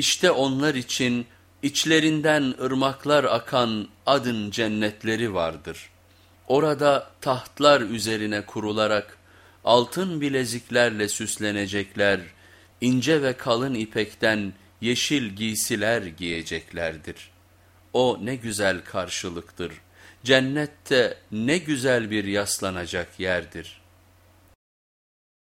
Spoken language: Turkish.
İşte onlar için içlerinden ırmaklar akan adın cennetleri vardır. Orada tahtlar üzerine kurularak altın bileziklerle süslenecekler, ince ve kalın ipekten yeşil giysiler giyeceklerdir. O ne güzel karşılıktır. Cennette ne güzel bir yaslanacak yerdir.''